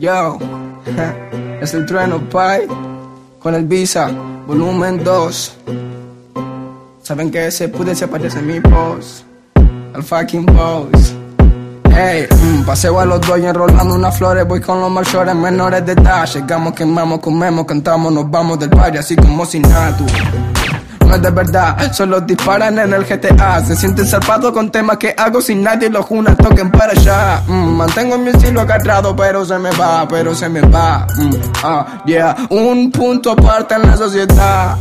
Yo, es el trueno, pay, con el Visa, volumen 2. Saben que ese pude se parece a mi boss, al fucking boss. Hey, mm, paseo a los dos y enrolando unas flores, voy con los mayores menores de edad. Llegamos, quemamos, comemos, cantamos, nos vamos del barrio así como sin nada. No es de verdad, solo disparan en el GTA. Se sienten zarpados con temas que hago sin nadie los juna, toquen para allá. Mm, mantengo mi estilo agarrado, pero se me va, pero se me va. Mm, ah, yeah, un punto aparte en la sociedad.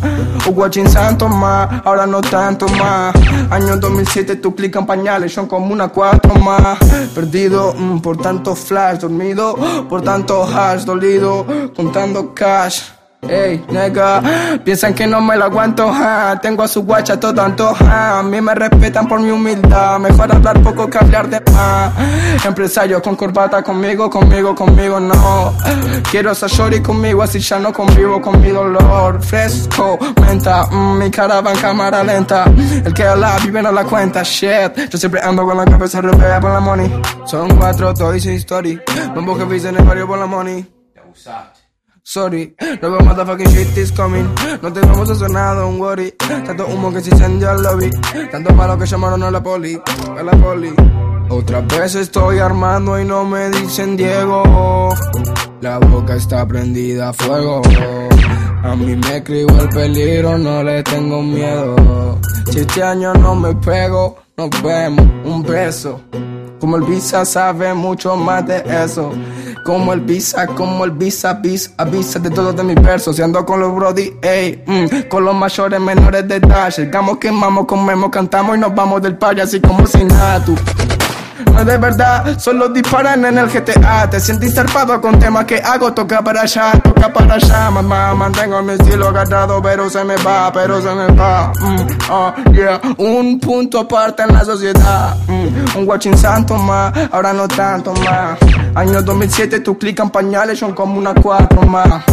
Watching Santo más, ahora no tanto más. Año 2007, tu clic en pañales, son como una cuatro más. Perdido mm, por tanto flash, dormido por tanto hash, dolido, contando cash. Ey, nega, piensan que no me lo aguanto, ja. Tengo a su guacha todo tanto, ja. A mí me respetan por mi humildad. Mejor hablar poco que hablar de más. Empresario con corbata conmigo, conmigo, conmigo, no. Quiero ser shorty conmigo, así ya no convivo con mi dolor. Fresco, menta, mm, mi cara va en cámara lenta. El que la vive no la cuenta, shit. Yo siempre ando con la cabeza repleta por la money. Son cuatro, toys y story. Mambo que viste en el barrio por la money. Sorry, no motherfucking shit is coming. No te vamos a hacer nada, don't worry. Tanto humo que se incendia el lobby. Tanto malo que llamaron a la poli, a la poli. Otra vez estoy armando y no me dicen Diego. La boca está prendida a fuego. A mí me escribo el peligro, no le tengo miedo. Si este año no me pego, nos vemos, un beso. Como el visa sabe mucho más de eso. Como el visa, como el visa, avisa, avisa de todos de mis versos. Y ando con los brody, ey, mm, con los mayores menores de edad. Llegamos, quemamos, comemos, cantamos y nos vamos del party así como sin nada. No de verdad, solo disparan en el GTA. Te sientes zarpado con temas que hago. Toca para allá, toca para allá. Mamá, mantengo mi estilo agarrado, pero se me va, pero se me va. Mm, ah, yeah. Un punto aparte en la sociedad. Mm, un watching santo más, ahora no tanto más. Año 2007, tu clic en pañales son como una cuatro más.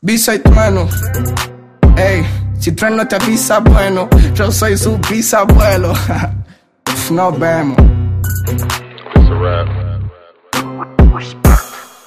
Visa y trueno. Ey, si trueno te avisa, bueno, yo soy su bisabuelo. Nos vemos.